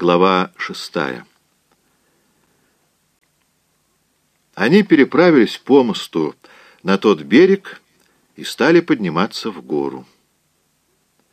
Глава шестая. Они переправились по мосту на тот берег и стали подниматься в гору.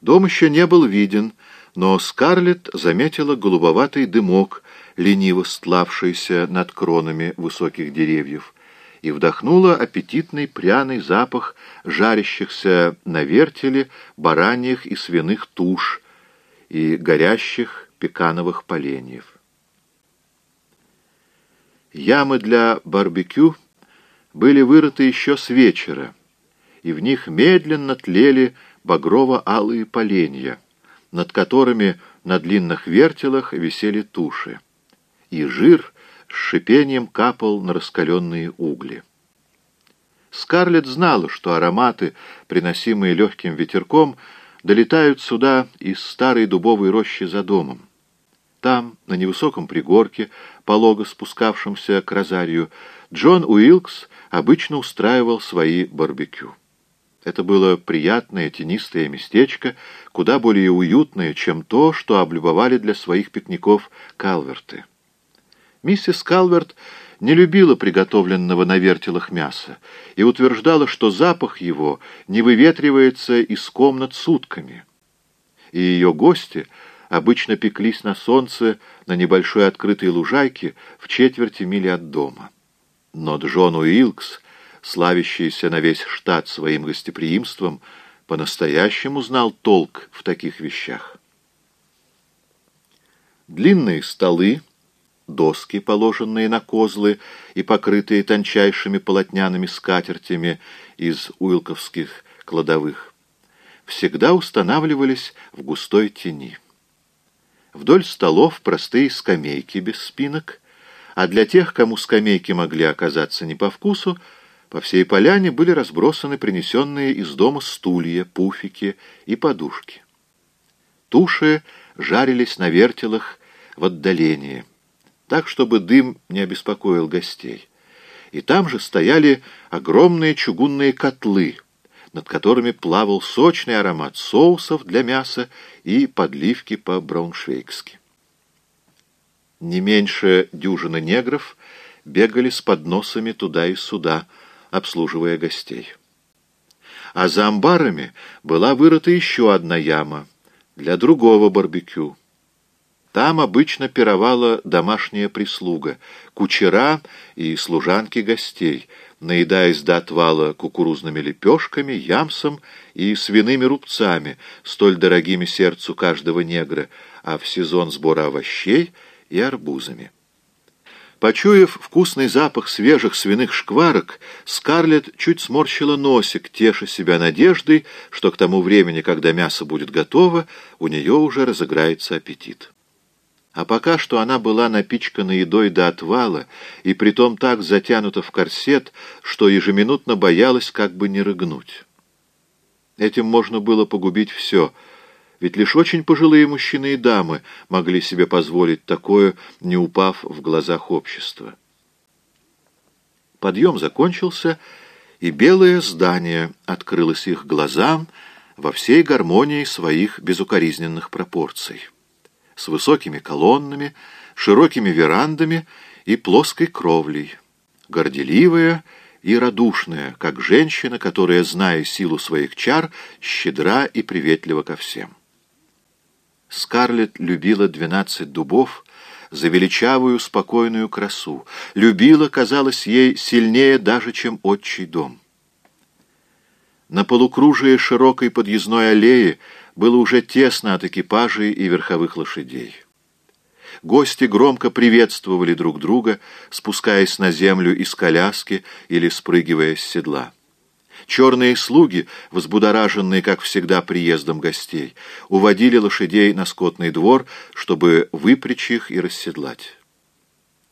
Дом еще не был виден, но Скарлетт заметила голубоватый дымок, лениво стлавшийся над кронами высоких деревьев, и вдохнула аппетитный пряный запах жарящихся на вертеле бараньих и свиных туш и горящих пекановых поленьев. Ямы для барбекю были вырыты еще с вечера, и в них медленно тлели багрово-алые поленья, над которыми на длинных вертелах висели туши, и жир с шипением капал на раскаленные угли. Скарлетт знала, что ароматы, приносимые легким ветерком, долетают сюда из старой дубовой рощи за домом. Там, на невысоком пригорке, полого спускавшемся к розарию, Джон Уилкс обычно устраивал свои барбекю. Это было приятное тенистое местечко, куда более уютное, чем то, что облюбовали для своих пикников Калверты. Миссис Калверт не любила приготовленного на вертелах мяса и утверждала, что запах его не выветривается из комнат сутками. И ее гости обычно пеклись на солнце на небольшой открытой лужайке в четверти мили от дома. Но Джон Уилкс, славящийся на весь штат своим гостеприимством, по-настоящему знал толк в таких вещах. Длинные столы, доски, положенные на козлы и покрытые тончайшими полотняными скатертями из уилковских кладовых, всегда устанавливались в густой тени. Вдоль столов простые скамейки без спинок, а для тех, кому скамейки могли оказаться не по вкусу, по всей поляне были разбросаны принесенные из дома стулья, пуфики и подушки. Туши жарились на вертелах в отдалении — так, чтобы дым не обеспокоил гостей. И там же стояли огромные чугунные котлы, над которыми плавал сочный аромат соусов для мяса и подливки по-брауншвейгски. Не меньше дюжины негров бегали с подносами туда и сюда, обслуживая гостей. А за амбарами была вырыта еще одна яма для другого барбекю. Там обычно пировала домашняя прислуга, кучера и служанки гостей, наедаясь до отвала кукурузными лепешками, ямсом и свиными рубцами, столь дорогими сердцу каждого негра, а в сезон сбора овощей и арбузами. Почуяв вкусный запах свежих свиных шкварок, Скарлетт чуть сморщила носик, теша себя надеждой, что к тому времени, когда мясо будет готово, у нее уже разыграется аппетит. А пока что она была напичкана едой до отвала и притом так затянута в корсет, что ежеминутно боялась как бы не рыгнуть. Этим можно было погубить все, ведь лишь очень пожилые мужчины и дамы могли себе позволить такое, не упав в глазах общества. Подъем закончился, и белое здание открылось их глазам во всей гармонии своих безукоризненных пропорций с высокими колоннами, широкими верандами и плоской кровлей, горделивая и радушная, как женщина, которая, зная силу своих чар, щедра и приветлива ко всем. Скарлетт любила двенадцать дубов за величавую спокойную красу, любила, казалось ей, сильнее даже, чем отчий дом. На полукружие широкой подъездной аллеи было уже тесно от экипажей и верховых лошадей. Гости громко приветствовали друг друга, спускаясь на землю из коляски или спрыгивая с седла. Черные слуги, взбудораженные, как всегда, приездом гостей, уводили лошадей на скотный двор, чтобы выпрячь их и расседлать.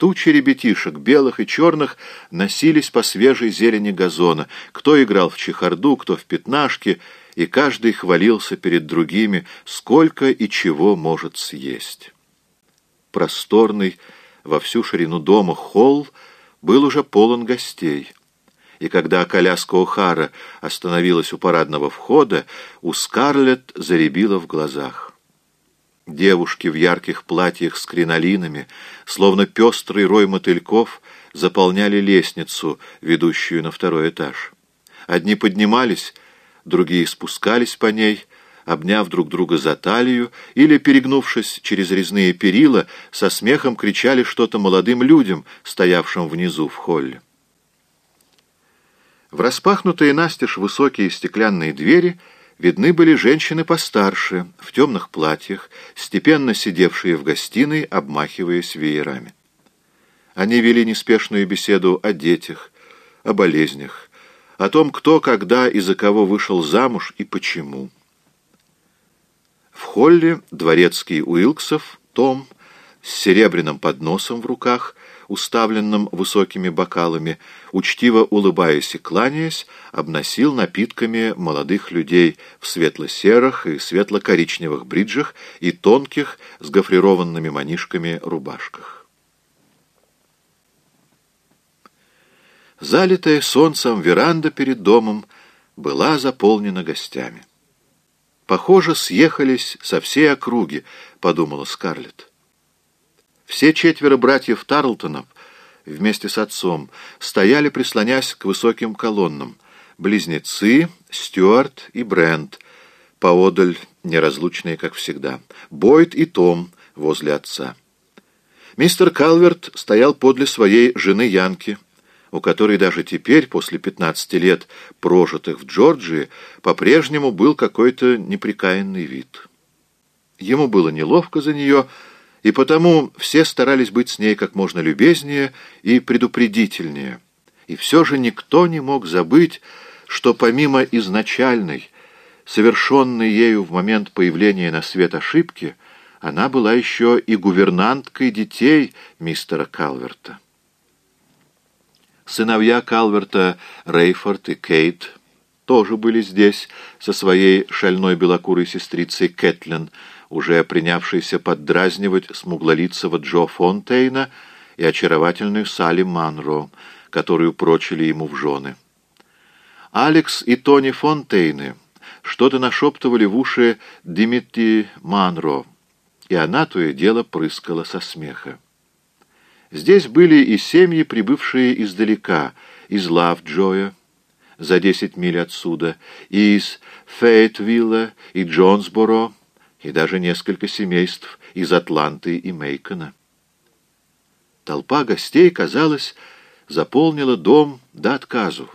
Тучи ребятишек, белых и черных, носились по свежей зелени газона. Кто играл в чехарду, кто в пятнашки — и каждый хвалился перед другими, сколько и чего может съесть. Просторный во всю ширину дома холл был уже полон гостей, и когда коляска О'Хара остановилась у парадного входа, у Скарлетт заребила в глазах. Девушки в ярких платьях с кринолинами, словно пестрый рой мотыльков, заполняли лестницу, ведущую на второй этаж. Одни поднимались, другие спускались по ней, обняв друг друга за талию или, перегнувшись через резные перила, со смехом кричали что-то молодым людям, стоявшим внизу в холле. В распахнутые настежь высокие стеклянные двери видны были женщины постарше, в темных платьях, степенно сидевшие в гостиной, обмахиваясь веерами. Они вели неспешную беседу о детях, о болезнях, о том, кто, когда и за кого вышел замуж и почему. В холле дворецкий Уилксов, Том, с серебряным подносом в руках, уставленным высокими бокалами, учтиво улыбаясь и кланяясь, обносил напитками молодых людей в светло-серых и светло-коричневых бриджах и тонких с гофрированными манишками рубашках. Залитая солнцем веранда перед домом была заполнена гостями. «Похоже, съехались со всей округи», — подумала Скарлетт. Все четверо братьев Тарлтонов вместе с отцом стояли, прислонясь к высоким колоннам. Близнецы, Стюарт и Брент, поодаль неразлучные, как всегда. Бойд и Том возле отца. Мистер Калверт стоял подле своей жены Янки, у которой даже теперь, после 15 лет, прожитых в Джорджии, по-прежнему был какой-то неприкаянный вид. Ему было неловко за нее, и потому все старались быть с ней как можно любезнее и предупредительнее. И все же никто не мог забыть, что помимо изначальной, совершенной ею в момент появления на свет ошибки, она была еще и гувернанткой детей мистера Калверта. Сыновья Калверта, Рейфорд и Кейт, тоже были здесь со своей шальной белокурой сестрицей Кэтлин, уже принявшейся поддразнивать смуглолицего Джо Фонтейна и очаровательную Салли Манро, которую прочили ему в жены. Алекс и Тони Фонтейны что-то нашептывали в уши Димити Манро, и она то и дело прыскала со смеха. Здесь были и семьи, прибывшие издалека, из Лавджоя, за десять миль отсюда, и из Фейтвилла и Джонсборо, и даже несколько семейств из Атланты и Мейкона. Толпа гостей, казалось, заполнила дом до отказу,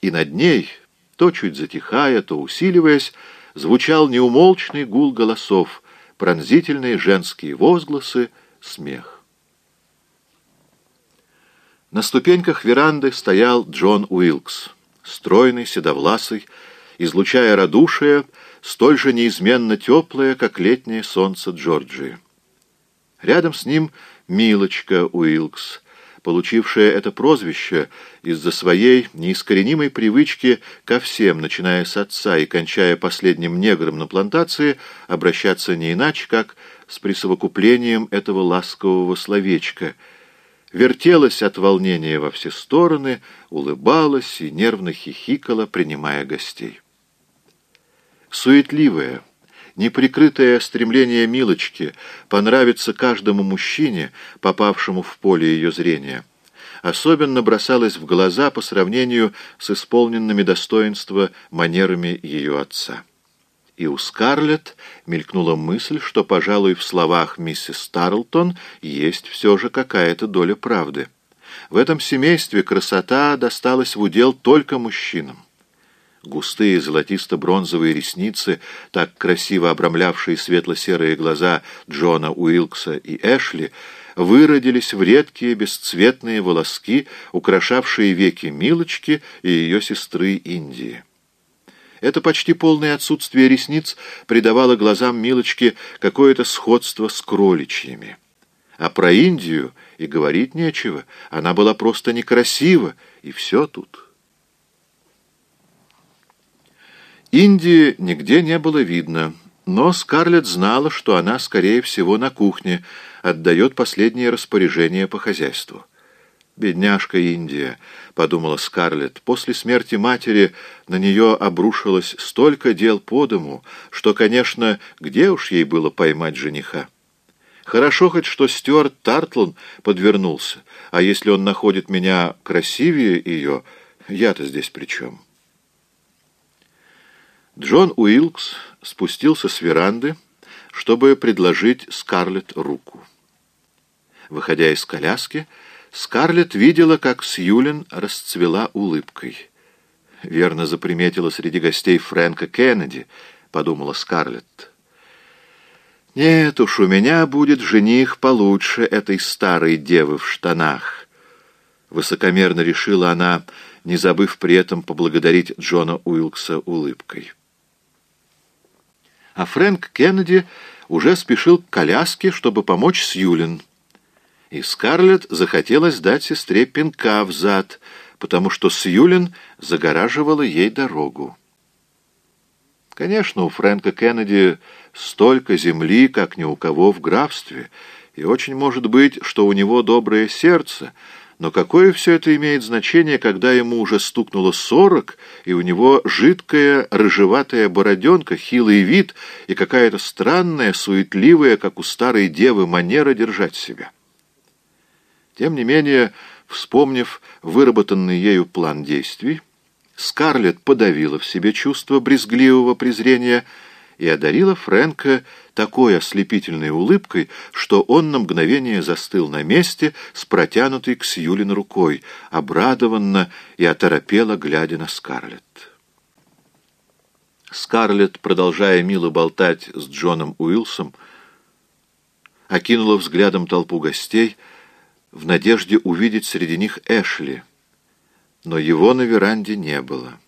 и над ней, то чуть затихая, то усиливаясь, звучал неумолчный гул голосов, пронзительные женские возгласы, смех. На ступеньках веранды стоял Джон Уилкс, стройный, седовласый, излучая радушие, столь же неизменно теплое, как летнее солнце Джорджии. Рядом с ним Милочка Уилкс, получившая это прозвище из-за своей неискоренимой привычки ко всем, начиная с отца и кончая последним негром на плантации, обращаться не иначе, как с присовокуплением этого ласкового словечка — вертелась от волнения во все стороны, улыбалась и нервно хихикала, принимая гостей. Суетливая, неприкрытое стремление Милочки понравиться каждому мужчине, попавшему в поле ее зрения, особенно бросалось в глаза по сравнению с исполненными достоинства манерами ее отца. И у Скарлетт мелькнула мысль, что, пожалуй, в словах миссис Тарлтон есть все же какая-то доля правды. В этом семействе красота досталась в удел только мужчинам. Густые золотисто-бронзовые ресницы, так красиво обрамлявшие светло-серые глаза Джона Уилкса и Эшли, выродились в редкие бесцветные волоски, украшавшие веки Милочки и ее сестры Индии. Это почти полное отсутствие ресниц придавало глазам Милочки какое-то сходство с кроличьими. А про Индию и говорить нечего. Она была просто некрасива, и все тут. Индии нигде не было видно, но Скарлетт знала, что она, скорее всего, на кухне, отдает последние распоряжения по хозяйству. «Бедняжка Индия», — подумала Скарлетт. После смерти матери на нее обрушилось столько дел по дому, что, конечно, где уж ей было поймать жениха. Хорошо хоть, что Стюарт Тартлон подвернулся, а если он находит меня красивее ее, я-то здесь при чем? Джон Уилкс спустился с веранды, чтобы предложить Скарлетт руку. Выходя из коляски, Скарлетт видела, как Сьюлин расцвела улыбкой. «Верно заприметила среди гостей Фрэнка Кеннеди», — подумала Скарлетт. «Нет уж, у меня будет жених получше этой старой девы в штанах», — высокомерно решила она, не забыв при этом поблагодарить Джона Уилкса улыбкой. А Фрэнк Кеннеди уже спешил к коляске, чтобы помочь Сьюлин и Скарлетт захотелось дать сестре пинка в зад, потому что Сьюлин загораживала ей дорогу. Конечно, у Фрэнка Кеннеди столько земли, как ни у кого в графстве, и очень может быть, что у него доброе сердце, но какое все это имеет значение, когда ему уже стукнуло сорок, и у него жидкая рыжеватая бороденка, хилый вид и какая-то странная, суетливая, как у старой девы, манера держать себя? Тем не менее, вспомнив выработанный ею план действий, Скарлетт подавила в себе чувство брезгливого презрения и одарила Фрэнка такой ослепительной улыбкой, что он на мгновение застыл на месте с протянутой к Сьюлин рукой, обрадованно и оторопело, глядя на Скарлетт. Скарлетт, продолжая мило болтать с Джоном Уилсом, окинула взглядом толпу гостей — в надежде увидеть среди них Эшли, но его на веранде не было.